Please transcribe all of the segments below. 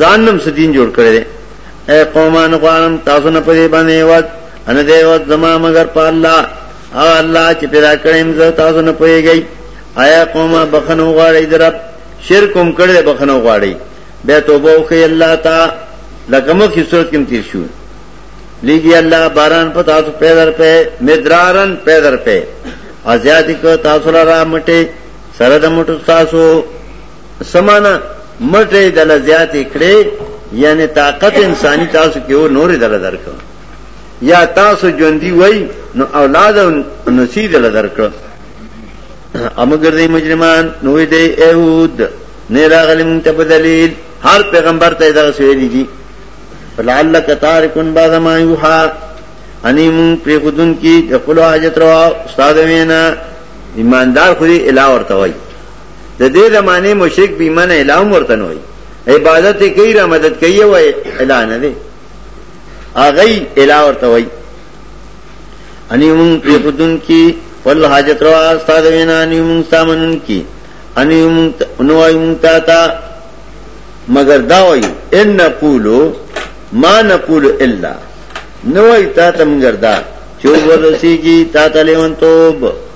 ځان نم سدین جوړ کړی دی اے قومان غوانم تاسو نه پدې باندې وخت ان دې وخت زما مگر په الله او الله چې پیدا کړم زه تاسو نه پويږئ آیا قومه بخنو غواړي درب شرک هم کړی بخنو غواړي به توبه وکړي الله تا لکه مخې صورت کې تیر شو لیږي الله باران په تاسو پیدر په مدرارن پیدر په ازیاتی کو تاسو را مټي سره د مټو تاسو سمانا مټې د لزیاتې کړې یعنی طاقت انسانی تاسو کې و نور دل درکړ یا تاسو ژوندۍ وای نو اولاد او نسی دل درکړ امګر دې مجرمان نو دې ایهود نه راغلی مونږ ته په دلیل هر پیغمبر ته دا سویلی دي فلعلک تارکن بعد ما یوحا انی مون پر خودن کی خپل حاجت روا استاد وینا ایماندار خوري الہ ورته وای د دې زمانه مشرک بیمنه الهام ورته نه وي عبادت کوي را مدد کوي وای اله نه دی هغه اله ورته وای اني مون په خودن کې ول حاجت روا استاد وینا اني مون سامنن کې اني مون نو وای مون تا تا مگر دا وای ان نقولو ما نقول الا نو وای تا تم ګردا چوب ورسیږي تا تلون توب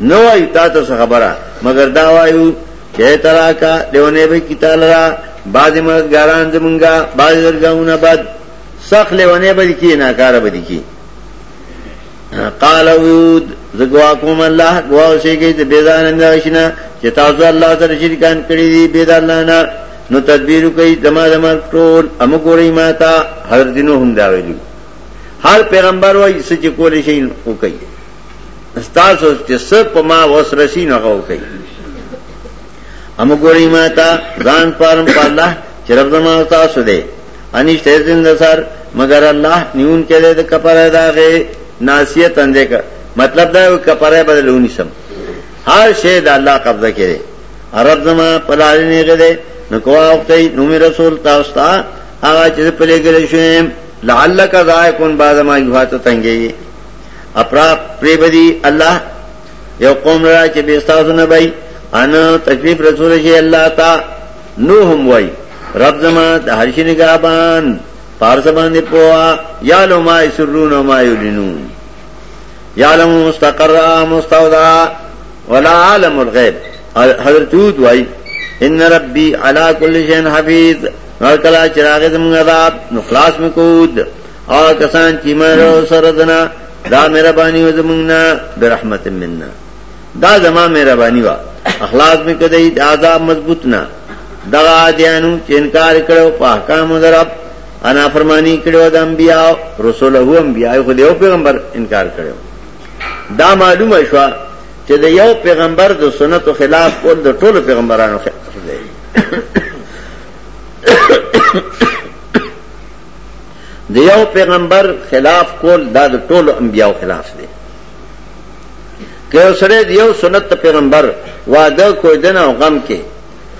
نه وایو تا ته څه خبره مګر دا وایو چې ای تراکا لیونی به کی تعالی را بعضې مددګاران زمونږه بعضې درګاهونه بد سخت لیونی به دي کی ناکاره به دي کی قال ويود زګوا کوم الله غوا اوسېږي چې بيزان انداشنه چې تاسو الله سره شریکان کړی دي بيدار نه نه نو تدبیر کوي دما دما ټول ام ګورې ماتا حضرت نو هم دا ویلي هر پیغمبر وایي چې کولې شي او کوي استاسو چې سب په ما وس رسی نه غو کوي هم ګورې ما تا ځان پرم په الله چې رب زما تاسو دې اني شته زنده سر مگر الله نیون کې دې کپره داغه ناسیه تندې کا مطلب دا یو کپره بدلونی سم هر شی د الله قبضه کړي عرب زما پلار نه غده نو کوه وخت نو می رسول تاسو ته هغه چې په لګل شوم لعلک ذائقون بعد ما یوه ته تنګي اپرا پری بدی الله یو قوم را چې به تاسو نه بای انا تکلیف رسول شي الله تا نو هم وای رب زما د هر شي نگہبان پارس باندې پوا یا لو ما یسرون ما یلنون یعلم مستقر مستودع ولا عالم الغیب حضرت یود وای ان ربی علی کل شیء حفیظ هر کلا چراغ زمون عذاب نو خلاص مکود او کسان چې ایمان راو سره دنا دا مهرباني و زمونږه برحمت مننا دا زما مهرباني وا اخلاص مې کړی دا عذاب مضبوط نه دا دیانو چې انکار کړو په احکام درب انا فرمانی کړو د انبیا رسول هو انبیا خو دیو پیغمبر انکار کړو دا معلومه شو چې د یو پیغمبر د سنتو خلاف او د ټولو پیغمبرانو خلاف دی د یو پیغمبر خلاف کول دا د ټولو انبیاو خلاف دی که یو سړی د یو سنت د پیغمبر واده کویدنه او غم کې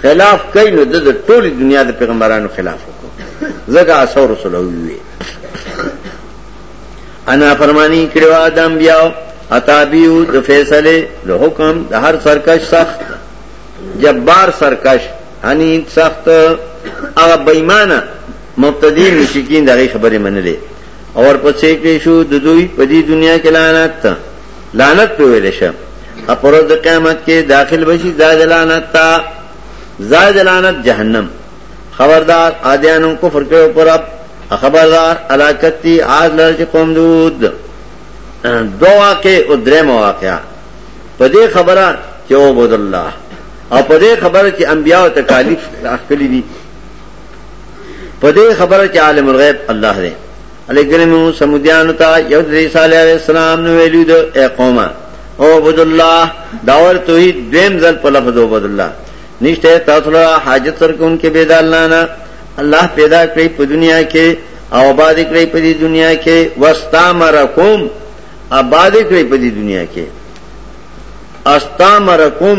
خلاف کوي نو د ټولې دنیا د پیغمبرانو خلاف وکړو ځکه اسو رسول وی انا فرمانی کړو ادم بیا اتابیو د فیصله د حکم د هر سرکش سخت جبار سرکش حنین سخت هغه بېمانه مبتدی مشرکین دغه خبره منلې او ورپسې کې شو د دوی په دې دنیا کې لعنت لعنت په ویل شه اپرو د قیامت کې داخل بشي زاد لعنت تا زاد لعنت جهنم خبردار عادیانو کفر کړو پر اب خبردار علاقتی عاد لرج قوم دود دو واقع او درې مواقع په دې خبره چې عبد الله او په دې خبره چې انبیا او تکالیف اخلي دي په دې خبره چې عالم الغیب الله دی الګرمو سمودیان ته یو د صالح علی السلام نو ویلو د اقامه او عبد الله داور توحید دیم ځل په لفظ عبد الله نشته تاسو له حاجت سر کوم کې بيد الله نه الله پیدا کړی په دنیا کې او آباد کړی په دې دنیا کې واستامرکم آباد کړی په دې دنیا کې استامرکم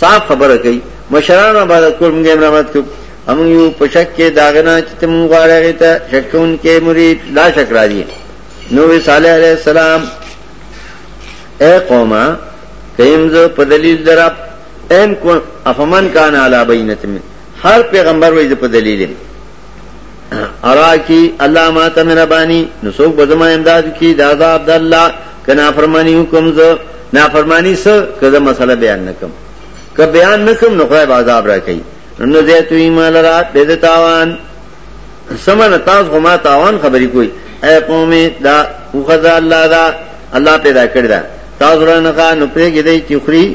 صاف خبره کوي مشران آباد کول موږ یې مرمت کوو هم یو په شک کې داغنا چې تم غواړی هغه ته شکون کې مرید لا شک راځي نو صالح علیه السلام اے قومه کیم زه په دلیل درب ان کو افمن کان علی بینت من هر پیغمبر وایي په دلیل ارا کی الله ما ته مهرباني نو څوک به زما امداد کی د عذاب د الله کنا فرمانی حکم زه نافرمانی سره کزه مسله بیان نکم که بیان نکم نو خدای عذاب را کوي نو زه تو ایمان را به د تاوان سمن تاس غما تاوان خبرې کوي اے قوم دا وخذ الله دا الله پیدا کړی دا تاسو رانه نو پیګې دی چې خوري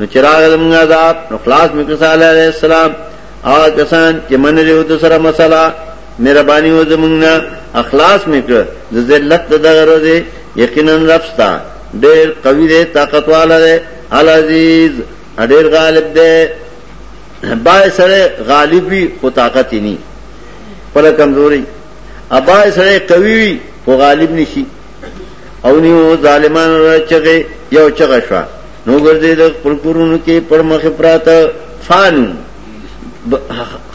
نو چراغ لمغه عذاب نو خلاص مکه صالح علیہ السلام او کسان چې من لري د سره مسله مهرباني و زمونږه اخلاص میکړه د ذلت د دغه ورځې یقینا ربستا ډېر قوي دی طاقت والا دی العزیز ډېر غالب دی با سره غالب وي خو طاقت یې نه پر کمزوري ابا سره قوي وي خو غالب نشي او نیو ظالمان را چغه یو چغه شو نو ګرځي د خپل کورونو کې پر مخ پراته فانو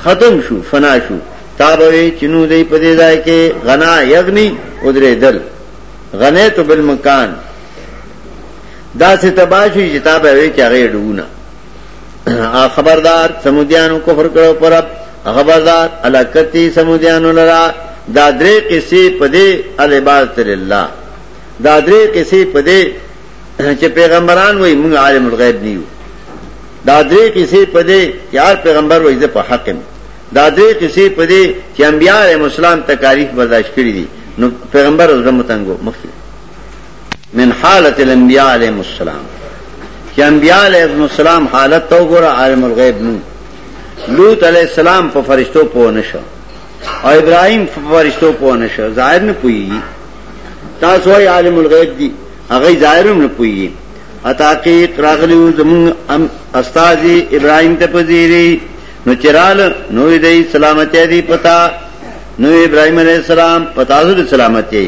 ختم شو فنا شو تابوي چنو دی په دې ځای کې غنا یغنی او درې دل غنه تو بالمکان دا څه تباشي چې تابوي چې هغه ډونه خبردار سمودیانو کفر کړو پر خبردار الکتی سمودیانو لرا دا درې قصې په دې العبادت لله دا درې قصې په دې چې پیغمبران وای موږ عالم الغیب نیو دا درې قصې په دې چې هر پیغمبر وای زه په حق یم دا درې قصې په دې چې انبیاء مسلمان تکالیف برداشت کړی دي نو پیغمبر زموږ تنګو مخکې من حالت الانبیاء علیهم السلام چې انبیاء علیهم السلام حالت تو ګره عالم الغیب نو لوط علیه السلام په فرشتو پوه نشو او ابراهیم په فرشتو پوه نشو ظاهر نه پوي تاسو یې عالم الغیب دي هغه ظاهر هم نه پوي اتا کې راغلی زمون استاد ابراهیم ته پذیری نو چرال نو دې سلامتی دی پتا نو ابراهيم عليه السلام پتاذر سلامت یې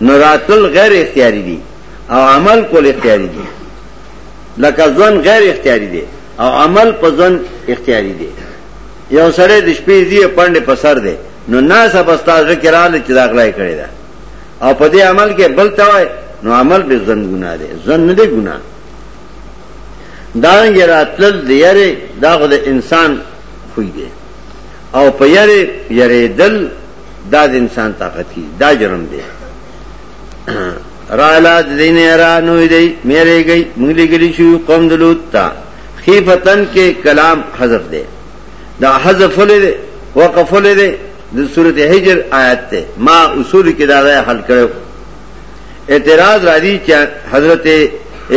نو راتل غیر اختیاری دی او عمل کول اختیاری دی لکه ځوان غیر اختیاری دی او عمل په ځوان اختیاری دی یو سره د شپې دی پاندې په سر دی نو ناس په استاد کړهاله چې داغلای کړی دا او په دې عمل کې بل توای نو عمل به ځن ګناه دی ځن نه دی ګناه دانګ راتل دی یاره دا د انسان خوې دی او په یاره یاره دل دا د انسان طاقت کی دا جرم دی رالا د دین را نو دی میرے گئی مغلی گلی شو قوم دلوت تا خیفتن کې کلام حذف دی دا حذف ولې وقف ولې دی د سورته هجر آیات ته ما اصول کې دا ځای حل کړو اعتراض را دي چې حضرت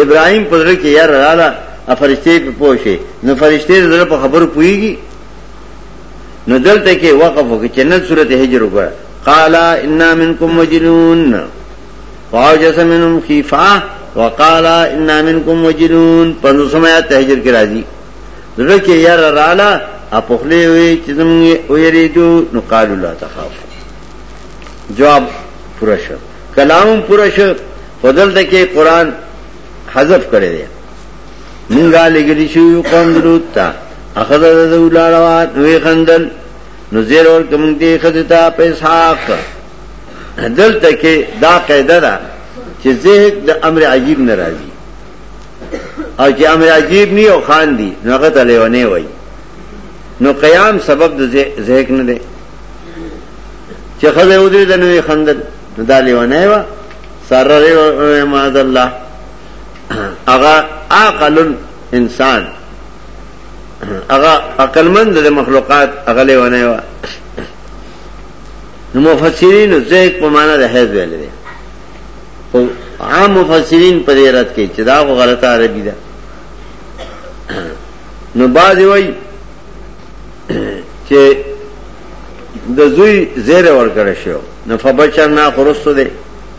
ابراهيم په ځل کې یار رااله افرشته په پوښي نو فرشته زړه په خبرو پويږي نو دلته کې وقف وکړي چې نن سورته هجر وګوره قال ان منکم مجنون فاوجس منهم خيفه وقال ان منکم مجنون په نو سمیا تهجر کې راځي دغه کې یار رااله اپخلې وي چې زموږ ویریدو نو قال لا تخاف جواب پوره شو کلام پوره شو فضل ته کې قران حذف کړی دی مونږه لګلی شو قوم درود ته اخذ د ولاړوا نوې خندل نو زیر اور کوم دې خدتا په اسحاق دلته کې دا قاعده ده چې زهد د امر عجیب ناراضي او چې امر عجیب نه او خان دي نو هغه ته لیونه وای نو قیام سبب د زهک نه دی چې خدای ودرې د نوې خندل نو دا لیونه و سره ما الله هغه عاقل انسان هغه عقل مند د مخلوقات هغه له ونه و نو مفسرین زیک په معنا د حیز ویل دي او عام مفسرین په دې رات کې چې دا غلطه عربي ده نو باز وای چې د زوی زیر ور کړی شو نو فبچر نه خرسته دی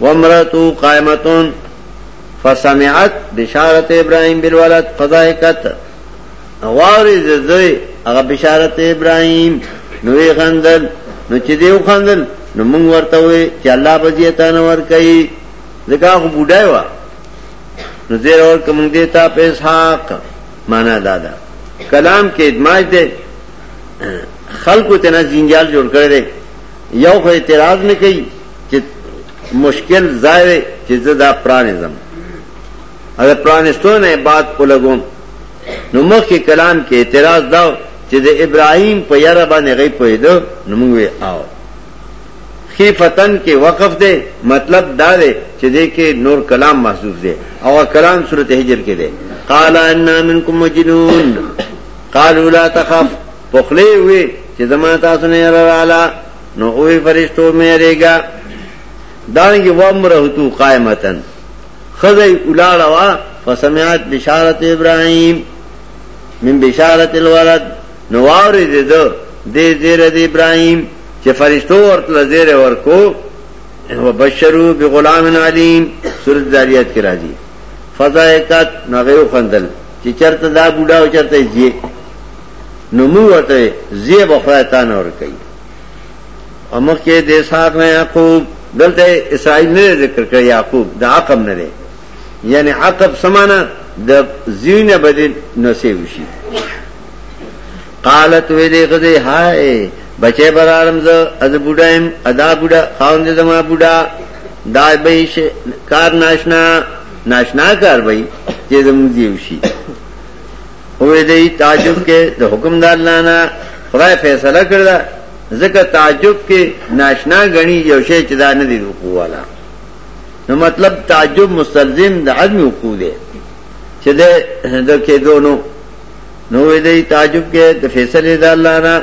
ومرتو قائمتون فسمعت بشارت ابراهيم بالولد فضحكت واوري زده هغه بشارت ابراهيم نوې غندل نو چې دیو خندل نو موږ ورته وې چې الله به دې تا نه ور کوي ځکه هغه بډای و نو دې اور کوم دې تا په اسحاق معنا دادا کلام کې ادماج دې خلکو ته نه زینجال جوړ کړی یو خو اعتراض نه کوي چې مشکل ځای دی چې زه دا پرانیزم او د پرانیستو نه بعد ولګوم نو مخکې کلام کې اعتراض دا چې د ابراهیم په یاره باندې غي پوهېده نو موږ یې آو خیفتن کې وقف دی مطلب دا دی چې دې کې نور کلام محذوف دی او کلام سورته هجر کې دی قال ان منکم مجنون قالوا لا تخف په خلی وی چې زما تاسو نه رااله نو اوه فرشتو مې ریګا دانګي وامرهتو قائمتن خزی اولاړه وا فسمعت بشارت ابراهيم من بشارت الولد نوار دې دو دې زیر دې ابراهيم چې فرشتو ورته زیر ورکو وبشروا بغلام عليم سورۃ ذاریات کې راځي فضائقت نغیو خندل چې چرته دا بوډا او چرته یې نو موږ ورته زی به خدای تا نه ور کوي امخ کې د اسحاق نه یعقوب دلته اسرائیل نه ذکر کړ یعقوب د عقب نه دی یعنی عقب سمانا د زین بدل نسې وشي قالت وی دی غزی هاي بچې برارم زه از بډایم ادا بډا خاوند زما بډا دا به کار ناشنا ناشنا کار وای چې زموږ دیو شي وې دی تعجب کې د حکم د الله نه خدای فیصله کړل ځکه تعجب کې ناشنا غني یو شی چې دا نه دی وقوع والا نو مطلب تعجب مستلزم د عدم وقوع دی چې د کې دونو نو وې دی تعجب کې د فیصله د الله نه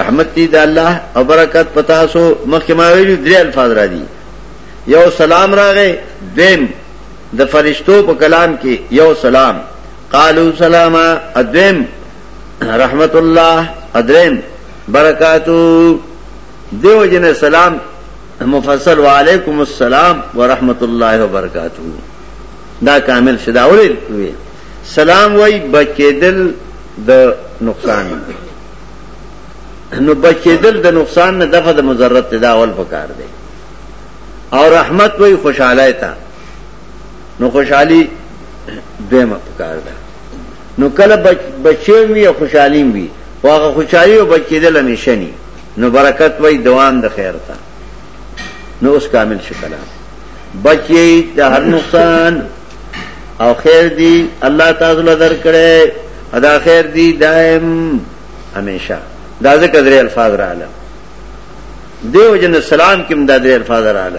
رحمت دی د الله او برکت پتا سو مخکې ما ویلو درې الفاظ را دي یو سلام راغې دیم د فرشتو په کلام کې یو سلام قالو سلاما ادویم رحمت الله ادریم برکاتو دیو جن سلام مفصل وعلیکم السلام ورحمت الله وبرکاتو دا کامل شدا اورل وی سلام وای بچیدل د نقصان نو بچیدل د نقصان نه دغه د مضرت تداول پکار دی او رحمت وای خوشاله تا نو خوشحالی دویمه پکار ده نو کله بچیم وی او خوشحالیم وی واغه خوشحالی او بچیدل همیشه نی نو برکت وای دوام د خیر تا نو اوس کامل شکلا بچی د هر نقصان او خیر دی الله تعالی لدر کړي ادا خیر دی دائم همیشه دا ذکر درې الفاظ را اعلی دیو جن سلام کې مدد درې الفاظ را اعلی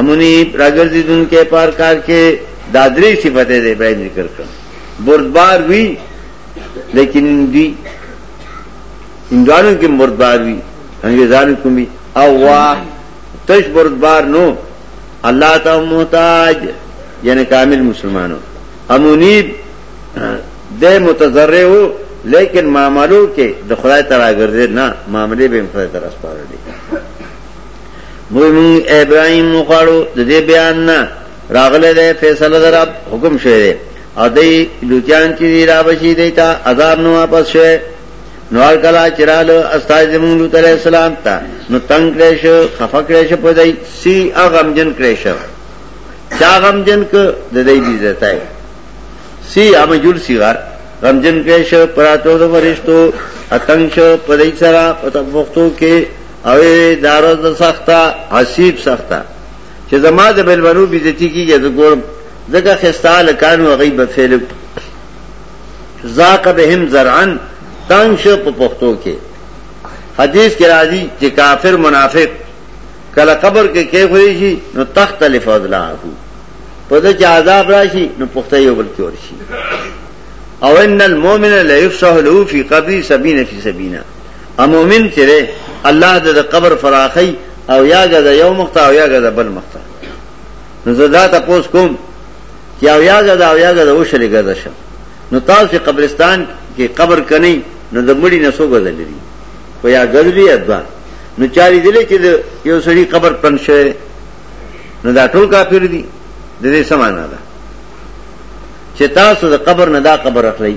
امونی راګرځي دن کې پار کار کې دادری صفته دې به ذکر کړم بردبار وی لیکن دی انګانو کې بردبار وی انګریزانو کوم وی او واه تش بردبار نو الله ته محتاج یعنی کامل مسلمانو امونی د متضرع وو لیکن معاملو کې د خدای تعالی ګرځي نه معاملې به خدای تعالی سپارل دي وی مونږ ابراهیم وقړو د دې بیان نه راغله ده فیصله در رب حکم شوی دی او دای لوتیان چې دی را بشي دی تا عذاب نو واپس شوی نوار کلا چرالو استاد زمون لوط علیہ السلام تا نو تنگ کړي شو خفه کړي شو په دای سی اغم جن کړي شو چا غم جن ک د دې دې زتای سی ام جل سی غر غم جن کړي شو پراتو د فرشتو اتنګ شو په دای سره په تفوختو کې او وی دا روز د سخته حسیب سخته چې زما د بلبرو بیزتی کیږي زه ګورم ځکه خستا لکانو غیب فعل ذاق بهم زرعن تنگ شو په پښتو کې حدیث کې راځي چې کافر منافق کله قبر کې کې خوري شي نو تختلف ازلاه په دې چې عذاب راشي نو پښته یو بل کې ورشي او ان المؤمن لا يفصح له في قبر 70 في 70 امومن چې دی الله د د قبر فراخی او یا ګه د یو مخته او یا ګه د بل مخته نو زه دا تاسو کوم چې او یا ګه د او یا ګه د وشلې ګه ده شه نو تاسو قبرستان کې قبر کنی نو د مړی نسو ګه لري خو یا ګذلی ادبا نو چاري دلې چې یو سړی قبر پن شوی نو دا ټول کافر دي د دې سمانه ده چې تاسو د قبر نه دا قبر اخلي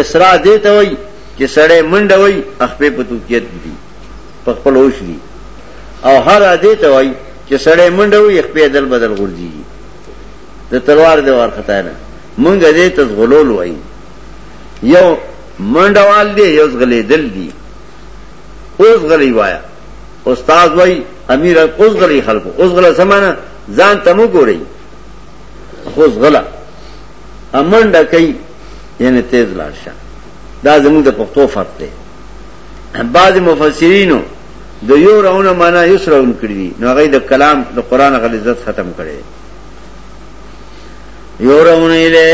اسراء دې ته وایي چې سړی منډه وایي خپې په توکیت دي په خپل هوش دي او هر دې ته وایي چې سړی منډه وایي خپې دل بدل غورځي د تلوار دی ورخته نه مونږ دې ته غلول وایي یو منډه وال دی یو غلې دل دي اوس غلې وایا استاد وایي امیر اوس غلې خلکو اوس غلې سمانه ځان تمو ګوري اوس غلا امن ډکې یعنی تیز لار شه دا زموږ د پښتو فرق دی بعض مفسرینو د یو راونه معنا یو سره ون کړی دي نو هغه د کلام د قران غل عزت ختم کړي یو راونه له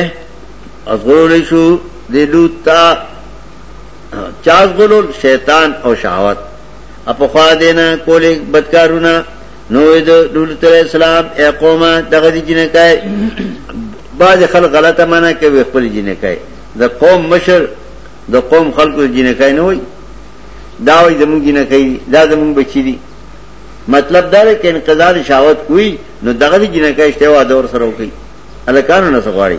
ازغول شو د لوط تا چاز غلول شیطان او شهوت اپخوا دینا کولې بدکارونه نو د لوط علیہ السلام اے قومه دغه دي جنې کای بعض خلک غلطه معنا کوي خپل جنې کای د قوم مشر د قوم خلکو جنې کای نه وای دا وای زموږ جنې کای دا زموږ بچی دي مطلب دا دی چې انقضاء شاوت کوي نو دغه دي جنې کای شته وا دور سره کوي الکانو نه سغواړي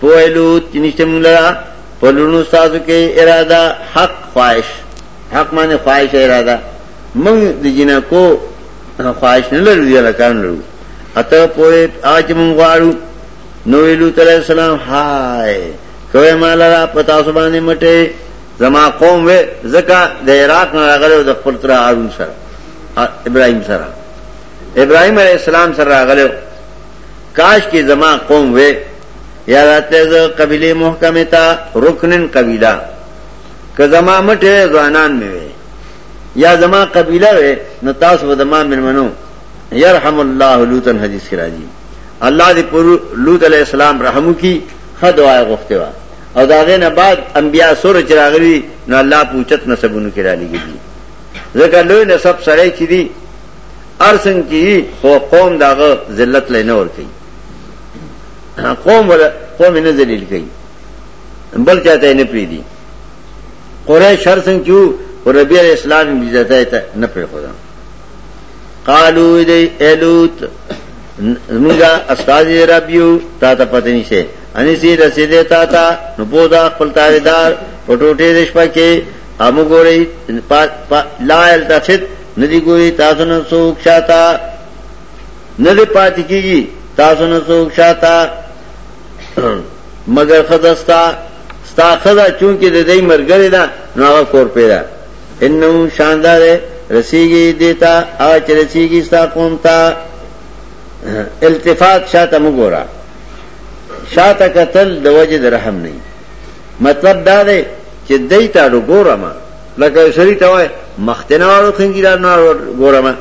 پوهلو تنشته مونږ لرا پلونو سازو کې اراده حق خواهش حق معنی خواهش اراده مونږ د جنکو خواهش نه لرو دی لکان لرو اته پوه اج مونږ غواړو نو ویلو تعالی السلام هاي کوي مال را پتا سو باندې مټه زما قوم وې زکه د عراق نه راغلو د خپل تر هارون سره ابراهيم سره ابراهيم عليه السلام سره راغلو کاش کې زما قوم وې یا راتله زه قبیله محکمه تا رکنن قبیله که زما مټه ځوانان مې وې یا زما قبیله وې نو تاسو به زما منمنو یرحم الله لوطن حدیث کې راځي الله دې پر لوط علی السلام رحم وکي خدای غوښته وا او داغه نه بعد انبیا سور چراغلی نو الله پوچت نسبونو کې را لګي ځکه لوی نسب سره چي دي ارسنګ کی یی خو قوم داغه ذلت لینه ور کوي قوم ولا قوم نه ذلیل کوي بل چاته نه پیدي قریش ارسنګ کیو او ربی علیہ السلام عزت ته نه پی خدا قالو دی الوت زمونږه استاد ربیو تا ته پته نشته انی سی رسیدې تا ته نو بودا خپل تاریدار پټوټې دشپکه امو ګورې لا التفت ندی ګوري تاسو نه څوک شاته ندی پاتې کیږي تاسو نه څوک شاته مگر خداستا ستا خدا چونکه د دې مرګره ده نو هغه کور پیدا انه شاندار رسیږي دیتا او چې رسیږي ستا قوم ته التفات شاته مګورا شاته قتل د وجه درهم نه مطلب دا دی چې دای ته وګورم لکه سړی ته وای مختنه وړو خنجیران نه وړو ګورم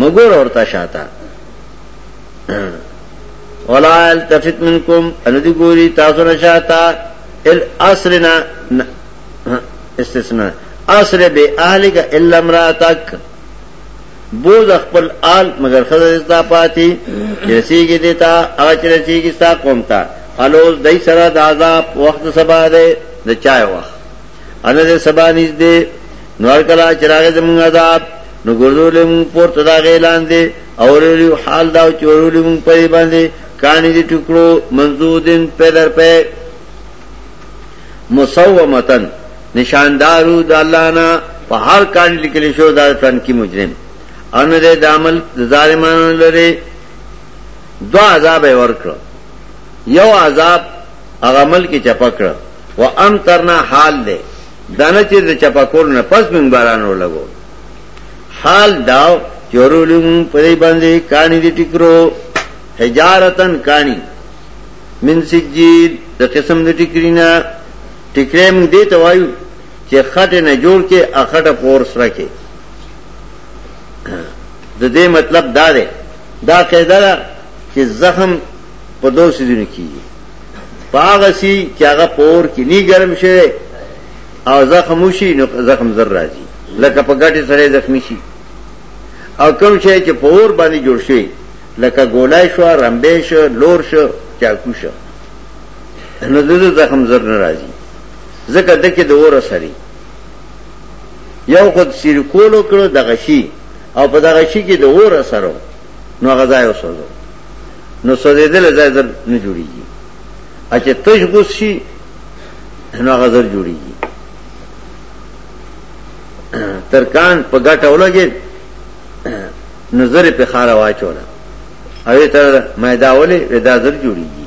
مګور ورته شاته ولا التفت منکم ان دې ګوري تاسو نه شاته ال اسرنا استثناء اسر به اهلک الا امراتک بوز خپل آل مگر خزر ازدا پاتی رسیگی دیتا آج رسیگی ستا قوم تا الوز دی سرا دا عذاب وقت سبا دے دا چای وقت انا دے سبا نیز دے نور کلا چراغ زمون عذاب نو گردو لی مون پور تدا غیلان دے اوریو حال داو چورو لی مون پری باندے کانی دی ٹکڑو منزودن پیدر پی مصومتن نشاندارو د الله نه په هر کان لیکل شو دا پلان کې مجرم ان دې د عمل ظالمانو لري دوا عذاب ورکړ یو عذاب هغه عمل کې چپکړ و ام ترنا حال دې دانه چې د چپکور نه پس من بارانو لګو حال داو چورولم پرې باندې کانی دې ټکرو حجارتن کانی من سجید د قسم د ټکرینا ټیکری موږ دې ته وایو چې خټه نه جوړ کې اخټه پور سره کې د دې مطلب دا دی دا قاعده ده چې زخم په دوه سيزونو کېږي پاغه سي چې هغه پور کې ني ګرم شي او زخم وشي نو زخم زر راځي لکه په ګټه سره زخمی شي او کوم شي چې پور باندې جوړ شي لکه ګولای شو رمبې شو لور شو چاکو شو نو د دې زخم زر نه راځي ځکه د کې د اور سری یو خود سیر کولو کړو د غشي او په دغه شي کې د اور سره نو غذا یو سوزو نو سوزیدل ځای زر نه جوړیږي اچھا تش غوس شي نو غذر جوړیږي ترکان په ګټه ولګي نظر په خاره واچولا اوی تر مې دا ولې ودا زر جوړیږي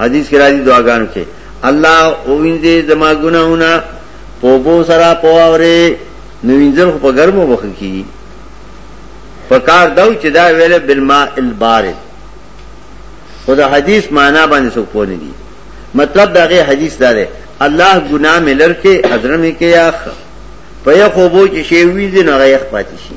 حدیث کې راځي دعاګانو کې الله او وینځي زما ګناهونه په بو سره پواورې نو وینځل خو په ګرمو وخت کې پکار داو چې دا ویله بالماء البارد خو دا حدیث معنا باندې څوک پوه نه دي مطلب دا غي حدیث دا دی الله ګناه ملر کې حضرمه کې یاخ په یو خو بو چې شی وینځي نه غیخ پاتې شي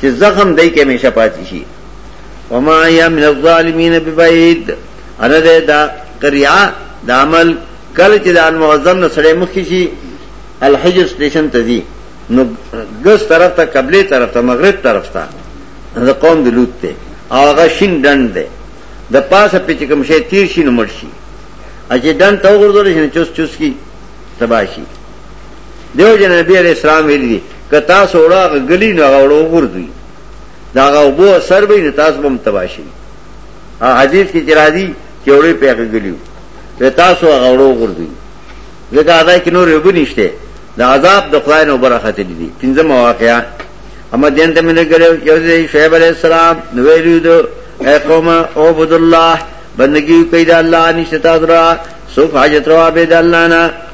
چې زخم دای کې همیشه پاتې شي وما یا من الظالمین ببعید انا ده دا قریا دا عمل کل چې دا المعظم نه سړی مخ شي الحج سټیشن ته دی نو ګس طرف ته قبله طرف ته مغرب طرف ته دا قوم د لوت ته هغه شین ډند ده د پاسه په کوم شی تیر شي نو مړ شي اجه ډند ته وګورځول شي چوس چوس کی تباشي دیو جن نبی علیہ السلام ویلی دی که تاسو اوړه هغه ګلی نو هغه اوړه وګرځوي دا هغه وبو اثر به نه تاسو بم تباشي ها حدیث کې چې راځي چې اوړه په هغه ګلیو و تاسو هغه اوړه وګرځوي ځکه ادا کې نور وب نشته دا عذاب د خدای نو برخه دي پنځم واقعیا اما دین ته منه ګلو یو ځای شعیب علیہ السلام نو ویلو دو اے قوم عبد الله بندگی کوي د الله نشتا درا سو حاجت روا به د الله نه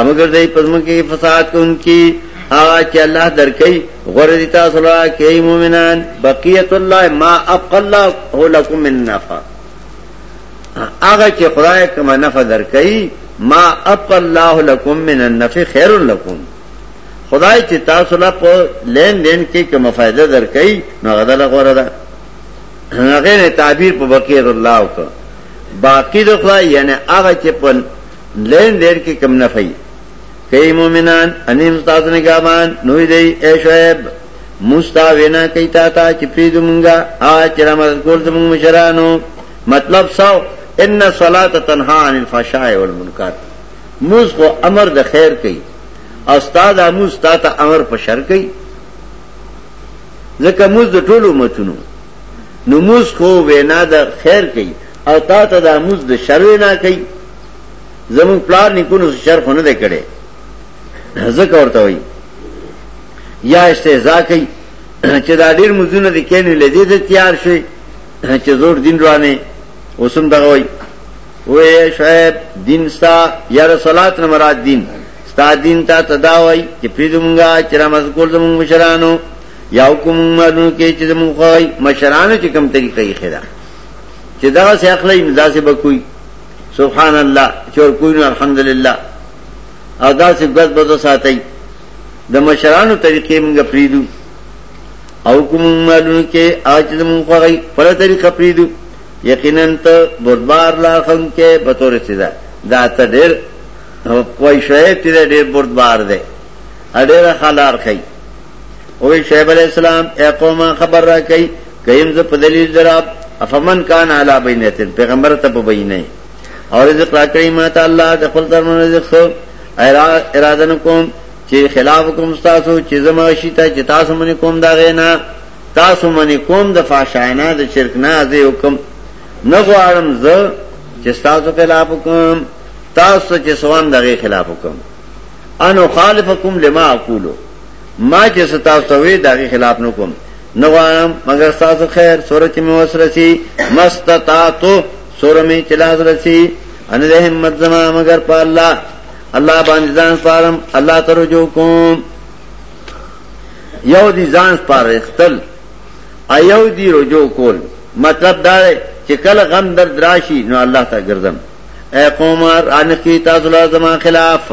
امګر دای پزمن کې فساد کوونکی هغه چې الله درکې غره دي تاسو لا کې مؤمنان بقیت الله ما ابقى الله لكم من نفع هغه چې خدای کوم نفع درکې ما ابقى الله لكم من النفع خير لكم خدای چې تاسو لا په لین دین کې کوم فائدہ درکې نو غدل غره ده هغه تعبیر په بقیت الله وکړه باقی د خدای یعنی هغه چې په لین دیر کې کم نه فی کئی مومنان انیم ستاسو نگابان نوی دی اے شعیب موستا وینا کئی تا تا چی پریدو منگا آج چرا مدد کول زمون مشرانو مطلب سو ان صلاة تنها عن الفحشاء والمنکر موس خو امر د خیر کئی او ستا دا موس تا تا امر په شر کئی ځکه موس د ټولو متونو نو موس خو وینا د خیر کئی او تا ته دا موز د شر وینا کوي زمون پلار نکونو شر خو نه دی کړي ځکه ورته وایي یا استهزاء کوي چې دا ډیر مزونه د کینې لدی ته تیار شي چې زور دین روانه اوسم دغه وایي وې شعیب دین ستا یا رسولات نه مراد دین ستا دین ته تداوي چې پریدمږه چې را مذکور زمون مشرانو یا حکم مانو کې چې زمون خوای مشرانو چې کوم طریقې خیره چې دا سه اخلي نو دا سه بکوي سبحان الله چور کوی نو الحمدلله او دا سه غد بده ساتي د مشرانو طریقې موږ پریدو او کوم مالونو کې اج د موږ غوړي پر طریقه پریدو یقینا ته بردبار لا خون کې به تور سیدا دا ته ډېر کوئی شوی ته ډېر بردبار دی اډېر خلار خي او شعیب علیہ السلام اے قوم خبر را کئی کیم ز په دلیل دراب افمن کان علی بینت پیغمبر ته په بینه او رزق را کړی ما ته الله د خپل تر من رزق سو اراده نکوم چې خلاف کوم تاسو چې زما شي ته چې تاسو منی کوم دا غینا تاسو منی کوم د فاشانا د شرک نه از حکم نه غواړم زه چې تاسو خلاف کوم تاسو چې سوان دغه خلاف کوم انو خالفکم لما اقولو ما چې ستاسو ته وې دغه خلاف نکوم نه غواړم مګر تاسو خیر صورت مې وسرسي مستطاعتو سور مې چلاز رسي ان له همت زما مګر په الله الله باندې ځان سپارم الله ته رجوع کوم یو دي ځان سپارل خپل ایو دي رجوع کول مطلب دا دی چې کله غم درد راشي نو الله ته ګرځم اے قوم ان کی تاسو له زما خلاف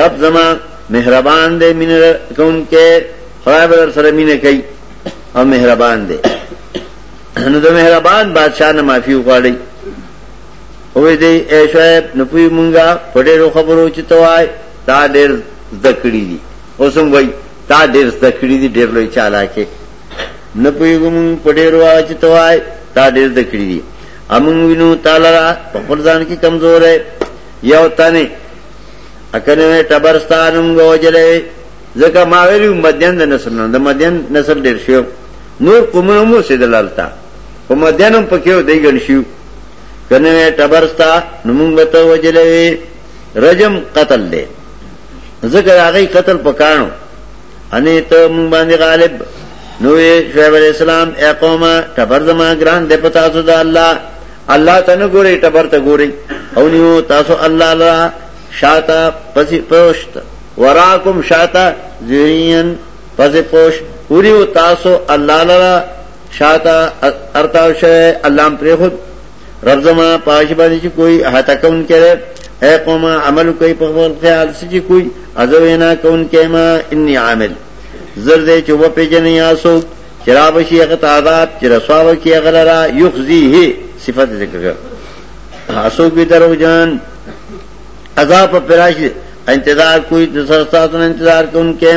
رب زما مهربان دی مینه کوونکی خدای به در سره مینه کوي او مهربان دی نو د مهربان بادشاہ نه معافي وغواړي وې دې اے شعیب نو پوی مونږه په ډېرو خبرو چې توای تا ډېر زده کړی دي اوس هم وای تا ډېر زده کړی دي ډېر لوی چالاکه نه پوی ګم په ډېرو چې توای تا ډېر زده کړی دي امون وینو تعالی په خپل ځان کې کمزور ہے یو تنه اکنه وې ټبرستانم وجلې ځکه ما ویلو مدین د نسل نه د مدین نسل ډیر شو نور قومونه مو سیدلالتا په مدینم پکې دی ګن شو کنه وې ټبرستا نو موږ به ته وجلې رجم قتل دې ځکه هغه قتل پکانو انې ته موږ باندې غالب نو شعیب علیہ السلام اے قوم ټبر زما ګران دې پتا ته د الله الله ته نه ګوري ټبر ته ګوري او نیو تاسو الله لرا شاته پسې پوشت وراکم شاته ذریان پسې پوش اوریو تاسو الله لرا شاته ارتاو شوه الله پر خود رب زما پاش باندې چې کوئی هتا کون کړي اے قوم عمل کوي په خپل خیال سچې کوئی ازوینا کون کما انی عامل زر دې چې و پیجن یاسو چې را به شي هغه ته عذاب چې رسوا به کړي هغه لره یخزیه صفت ذکر کړه څوک به دروغجن عذاب په پراش انتظار کوئی د سره تاسو نه انتظار کوونکې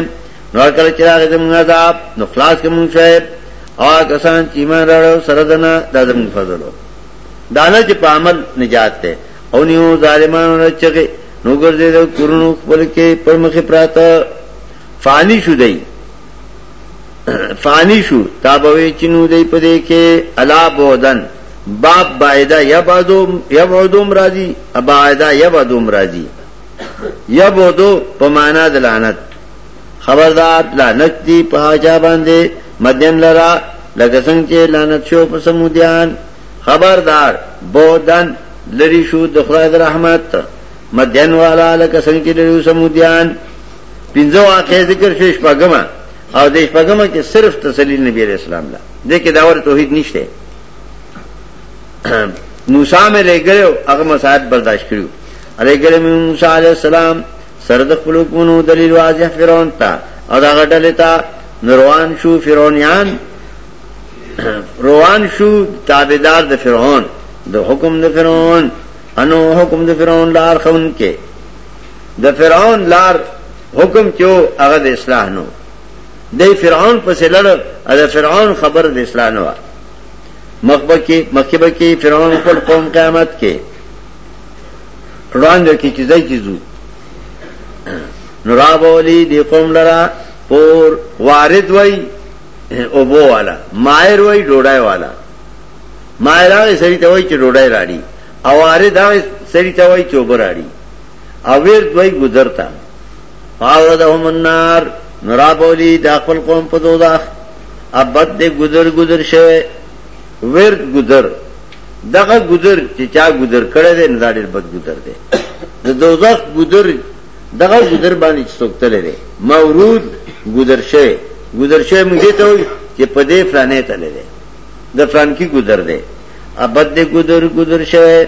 نور کله چې راغی د موږ عذاب نو خلاص کوم شاید او کسان چې ایمان راړو سره دنا د زمون فضلو دانه چې په عمل نجات ته او نیو ظالمانو نه چغه نو ګرځي د کورونو خپل کې پر مخې پراته فانی شو دی فانی شو تابوی چنو دی پدې کې الا بودن باب بایدا یبعدو یبعدو مرادی ابایدا یبعدو مرادی یبعدو په معنا د لعنت خبردار لعنت دی په هاجا باندې مدین لرا لکه څنګه چې لعنت شو په سمودیان خبردار بودن لری شو د خدای رحمت مدین والا لکه څنګه چې لري سمودیان پنځه واقعې ذکر شوې شپږمه او د شپږمه کې صرف تسلی نبی علیہ السلام ده دې کې داور توحید نشته موسی مې لګړو هغه مساعد برداشت کړو علی ګل موسی علی السلام سر د خپل کوونو دلیل واضح فرعون ته او دا غټلې ته نروان شو فرعونیان روان شو تابعدار د فرعون د حکم د فرعون انو حکم د فرعون لار خون کې د فرعون لار حکم چو هغه د اصلاح نو دی فرعون پسې لړ او د فرعون خبر د اصلاح نو مخبه کې مخکې به کې فرعون خپل قوم قیامت کې وړاندې کې چې ځای کیږي نورابولی دی قوم لرا پور وارد وای او بو والا مایر وای ډوډای والا مایر هغه سړی ته وای چې ډوډای راړي او وارد هغه سړی ته وای چې وبراړي اویر دوی گذرتا فاوردهم النار نرابولی دا خپل قوم په دوزخ ابد دې گذر گذر شوه ورد گذر دغه گذر چې چا گذر کړی دی نه ډېر بد گذر دی د دوزخ گذر دغه گذر باندې څوک تللی دی مورود گذر شوه گذر شوه موږ ته وایي چې په دې فلانه تللی دی د فلان کی گذر دی ابد دې گذر گذر شوه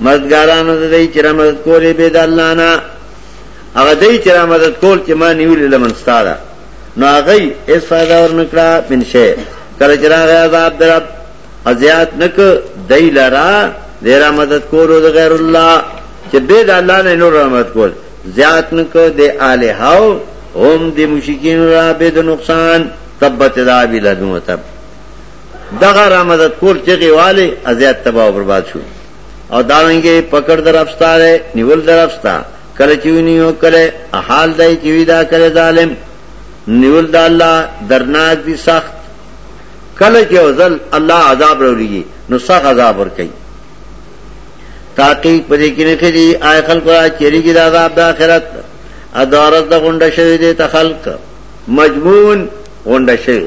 مددګارانو د دې چې را مدد کولې به د الله نه هغه دې چې را مدد کول چې ما نیولې لمن ستاره نو هغه یې اس فائدہ ورنکړه بنشه کله چې راغی عذاب درب ازیات نک دای لرا دیرا مدد کولو د غیر الله چې به د الله نه نور رحمت کول زیات نک د الہو هم د مشکین را به د نقصان تبت دا بلدو تب دغه رامدد کول چغې والے ازیات تباہ او برباد شو او دارنګې پکړ درپستاره نیول درپستا کله چې ونیو کله حال دای چې وی دا کړی ظالم نیول د الله درناک دي سخت کله چې وزل الله عذاب وروړي نو سخت عذاب ور کوي تحقیق پدې کې نه کېږي آی خلق را چیرېږي د عذاب د آخرت ادارت د غونډه شوی دی ته خلق مجمون غونډه شوی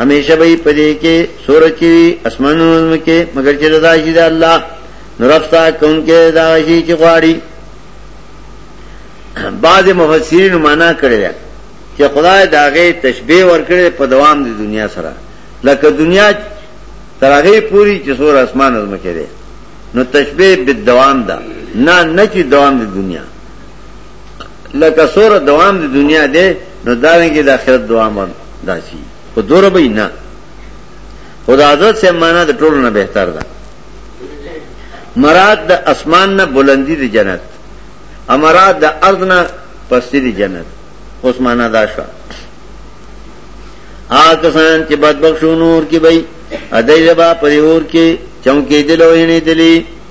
همیشه به په دې کې سورچ وي اسمانونو کې مگر چې رضا شي د الله نورفتا کون کې دا شي چې غواړي بعض مفسرین معنا کړی دی چې خدای داغه تشبیه ورکړي په دوام د دنیا سره لکه دنیا ترغه پوری چې سور اسمان زمکه دی نو تشبیه بالدوام ده نه نه چې دوام د دنیا لکه سوره دوام د دنیا دی نو دارنګه د آخرت دوام هم داسي خو دوره به نه خدا حضرت سے معنا د ټولو نه بهتر ده مراد د اسمان نه بلندی د جنت امراد د ارض نه پستی د جنت اوس معنا دا شو آ کسان چې بدبخشو نور کې بې ادای لبا پریور کې چونکې دلوینې دلی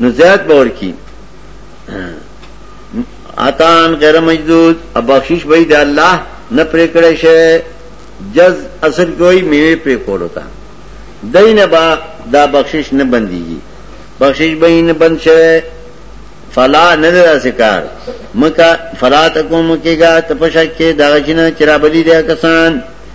نو زیات باور کی عطان غیر مجدود ابخشش بھائی دا اللہ نہ پرے کرے شے جز اصل کوئی میوے پرے کول ہوتا دئی نہ با دا بخشش نہ بندی گی بخشش بھائی نہ بند شے فلا نہ دا سکار مکا فلا تکو مکے گا تپشک کے دا غشنہ چرابلی دیا کسان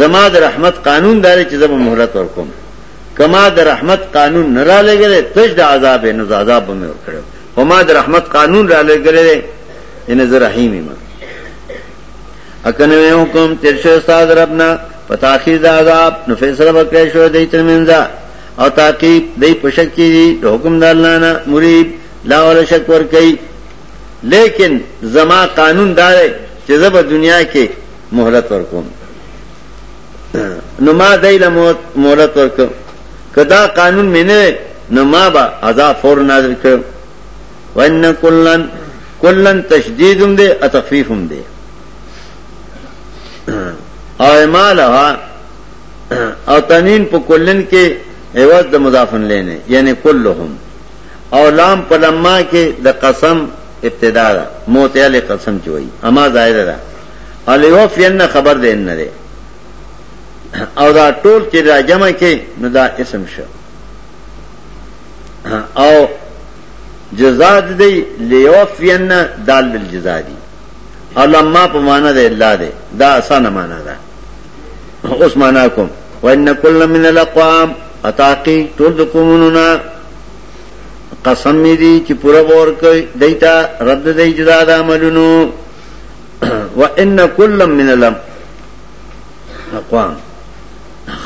زما د رحمت قانون دار چې زما مهلت ورکوم کما د رحمت قانون نه را لګره تج د عذاب نه عذاب به ور کړو او ما د رحمت قانون را لګره ان زه رحیم ما اکنه یو کوم تیر شو استاد ربنا پتا خیر د عذاب نو فیصله وکړی شو د ترمنځه او تعقیب دای پشک کی د حکم د الله نه مرید لا ولا شک ور کوي لیکن زما قانون دار چې زما دنیا کې مهلت ورکوم نو ما دای له مهلت ورکوم کدا قانون مې نه نو ما به عذاب فور نازل کړ وان کلن کلن تشدید هم دی او تخفیف هم دی او مالها او تنین په کلن کې عوض د مضافن لینه یعنی کلهم او لام په لما کې د قسم ابتدا ده موتیل قسم چوي اما ظاهر ده الیوفین خبر دې نه دی او دا ټول چې را جمع کې نو دا اسم شو او جزاء دې لیوفین دال للجزاء دی او لما په معنا ده الله ده دا اسانه معنا ده اوس معنا کوم وان کل من الاقوام اتاقی ټول د کومونونه قسم دې چې پوره ور کوي دایته رد دې جزاء د عملونو وان کل من الم اقوام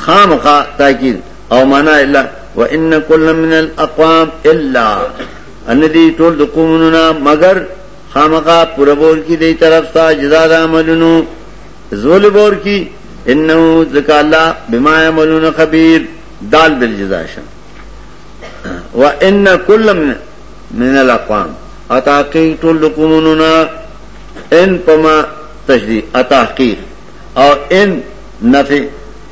خام خا تاکید او معنا الا وان کل من الاقوام الا ان دي ټول د قومونو مگر خامخا پوره بور کی دی طرف تا جزا د عملونو زول بور کی انه ذک الله بما يعملون خبير دال بالجزا شه وان كل من من الاقوام اتحقیق ټول د قومونو نه ان پما تشدید اتحقیق او ان نفی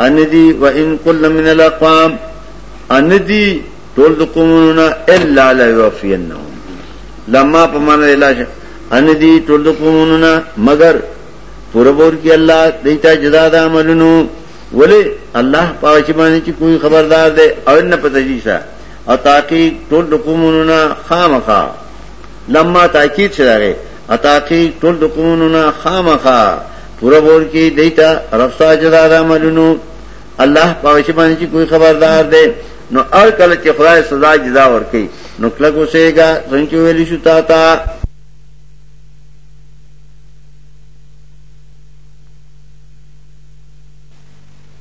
ان دی و ان کل من الاقوام ان دی ټول د قومونو نه الا لا یوفینهم لما پما نه علاج ان دی ټول د قومونو نه مگر پورا بور کی الله دیتا جدا د عملونو ولی الله پاوچ باندې چې کوئی خبردار دی او نه پته شي او تحقیق ټول د قومونو نه خامخا لما تاکید سره راغی او تحقیق ټول د قومونو نه خامخا پورا بور کې دیتا رفسا جدا د عملونو الله پاوشي باندې چې کوئی خبردار دی نو ار کله چې خدای سزا جدا ورکړي نو کله کوسېګا څنګه ویلی شو تا تا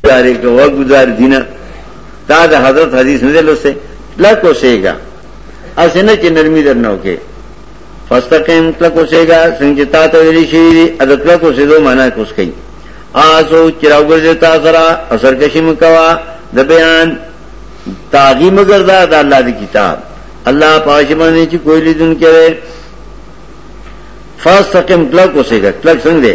دارې کوه ګزار دینه تا د حضرت حدیث نه لسته لکه سیګا اسنه چې نرمي درنو کې فاستقیم لکه سیګا څنګه تا ته ویلي شي عدالت لکه سیدو معنا کوس کوي آسو چراوګر دې تا سره اثر کشي مکوا د بیان تاغي مگر دا د الله دی کتاب الله پاشمانه چې کوئی لیدون کړي فاستقیم لکه سیګا لکه څنګه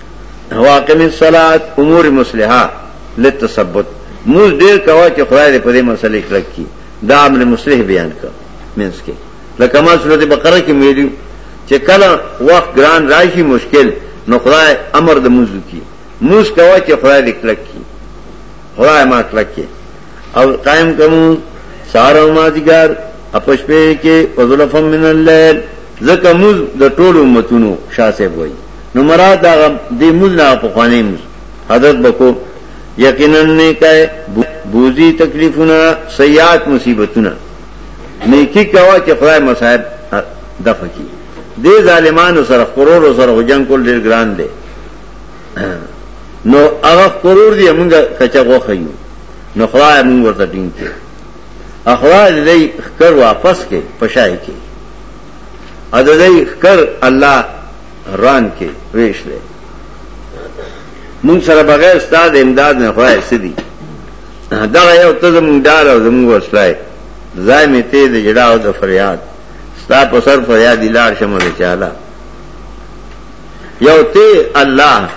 واقم الصلاة امور مصلحه للتثبت موز ډیر کوا چې خدای دې په دې مسلې کلک کی دا امر مصلح بیان کړ منس کې لکه ما سورته بقره کې ویلو چې کله وخت ګران راشي مشکل نو خدای امر د موز کی موز کوا چې خدای دې کلک کی خدای ما کلک کی او قائم کوم سارو ما دیګار اپش په کې وظلفم من الليل زکه موز د ټولو متونو شاسه وایي نو مراد دا دی موز نه په خوانې موز حضرت بکو یقینا نه کای بوزي تکلیفونه سیئات مصیبتونه نیکی کوا چې خدای مصائب دفع کی دې ظالمانو سره قرور سره جنگ کول ډیر ګران دی نو هغه قرور دی موږ کچا غوخه یو نو خدای موږ ورته دین کې اخراج دې خکر واپس کې پشای کې اده دې خکر الله ران کې ویش دی مونږ سره بغیر ستاد امداد نه خوای سدي دا یو ته زمونږ ډار او زمونږ وسلای ځای می ته د جړا او د فریاد ستا په سر فریاد لار شمه دی چاله یو ته الله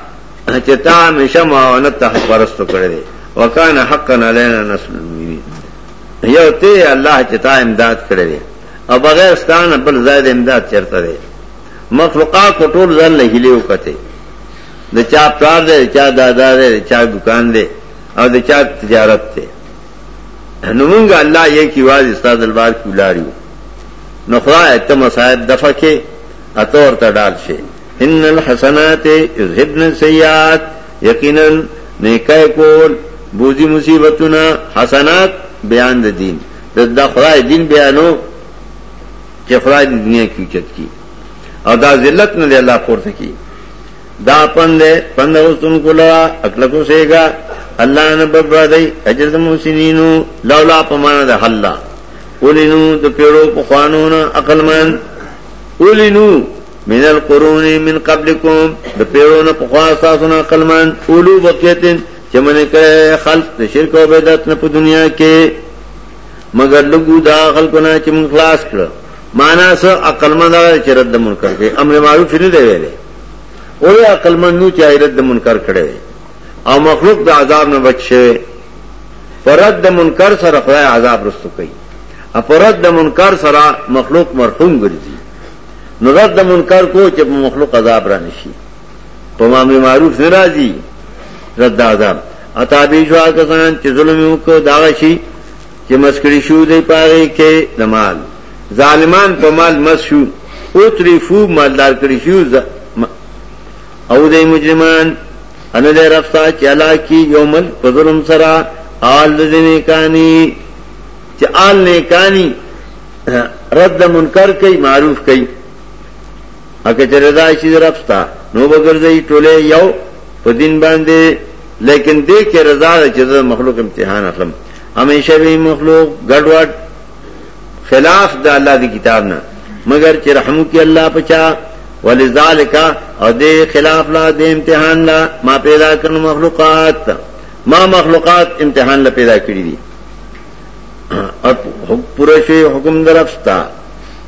چې تا همیشه معاونت ته پرستو کړی دی وکانه حقا علینا نسل المؤمنین یو ته الله چې تا امداد کړی دی او بغیر ستانه بل زائد امداد چرته دی مخلوقا کو ټول ځان له هلي وکته د چا پلار دی چا دادا دی چا دکان دی او د چا تجارت دی نو مونږ الله یې کی واز استاد البار کولاریو نو خدای ته مصائب دفع کې اتور ته ډال شي ان الحسنات یذهبن السیئات یقینا نیکای کول بوزي مصیبتونه حسنات بیان د دین د خدای دین بیانو چې خدای دې دنیا کې اوچت کی او دا ذلت نه دی الله پورته کی دا پند پند اوستون کولا اکل کو سیگا الله نه بربادای اجر د محسنینو لولا پمانه د الله ولینو د پیړو په خوانونه عقل مان ولینو من القرون من قبلكم د پیړو نه په خوا تاسو نه عقل مان اولو بقیتن چې منه کړه خلق د شرک او بدعت نه په دنیا کې مگر لګو دا خلکو نه چې مون خلاص کړو معنا سو عقل مند چې رد منکر کوي امر معروف نه دی ویلې او عقل مند نو چې رد منکر کړي او مخلوق د عذاب نه بچ شي فرد د منکر سره خدای عذاب رسو کوي ا پرد د منکر سره مخلوق مرحوم ګرځي نو رد د منکر کو چې مخلوق عذاب را نشي په امر معروف نه راځي رد عذاب اتابې شو کسان چې ظلم یې وکړ دا شي چې مسکري شو دی پاره کې د مال ظالمان په مال مس شو او تریفو مالدار کړی شو او د مجرمان ان له رفتا چلا کی یومل فظلم سرا آل دینه کانی چې آل نه کانی رد منکر کوي معروف کوي اکه چرې دا چې رب ستا نو بګرځي ټوله یو په دین باندې لیکن دې کې رضا ده چې د مخلوق امتحان اخلم همیشه به مخلوق ګډوډ خلاف د الله دی کتاب نه مگر چې رحم کې الله پچا ولذالک او دې خلاف لا دې امتحان لا ما پیدا کړ مخلوقات ما مخلوقات امتحان لا پیدا کړی دي او پوره شی حکم درفستا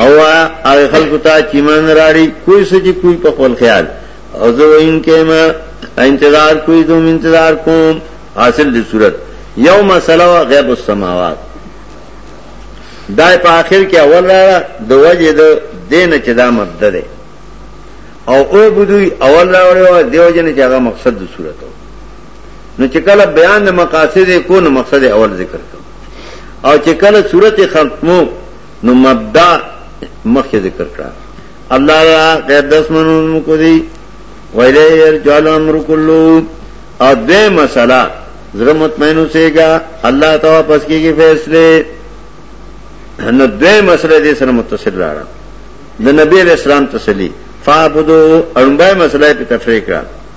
او هغه خلکو ته چې مان راړي کوئی سچ کوئی په خپل خیال او زه وین کېما انتظار کوئی دوم انتظار کوم حاصل دي صورت یو مسله غیب السماوات دا په آخر کې اول را د وجه د دین چې دا مبدا ده او او بدوی اول را وړو دیو جن چې هغه مقصد د صورت نو چې کله بیان د مقاصد کو نو مقصد اول ذکر کړو او چې کله صورت ختمو نو مبدا مخکې ذکر کړه الله را غیر داس منو کو دی ویلې ير جوال امر کلو او دې مسله زړه مطمئن اوسېګا الله ته واپس کیږي فیصله نو دې مسله دې سره متصل راړه د نبی اسلام تسلی فعبدو اړمبه مسله په تفریق راړه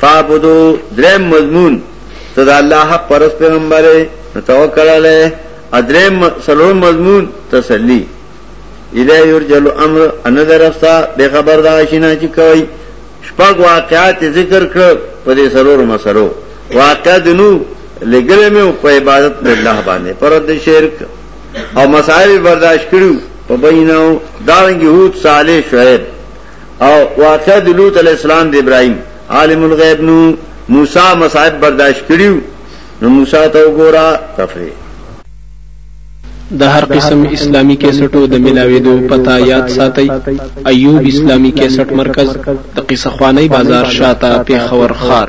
فابدو درم مضمون ته د الله حق پرس پیغمبر نو توکل علی ادرم سلور مضمون تسلی الی یرجل امر ان درفتا به خبر دا شینه چې کوي شپږ واقعات ذکر کړ په دې سلور مسلو واقع دنو لګلې مې په عبادت الله باندې پر د شرک او مسائل برداشت کړو په بینو دارنګ یوت صالح شعیب او واقع د لوط علی السلام د ابراهیم عالم الغیب نو موسی مصائب برداشت کړیو نو موسی ته وګورا تفریح د هر قسم اسلامی کیسټو د ملاویدو پتا یاد ساتي ایوب اسلامی کیسټ مرکز د قصه خوانی بازار شاته پیښور خار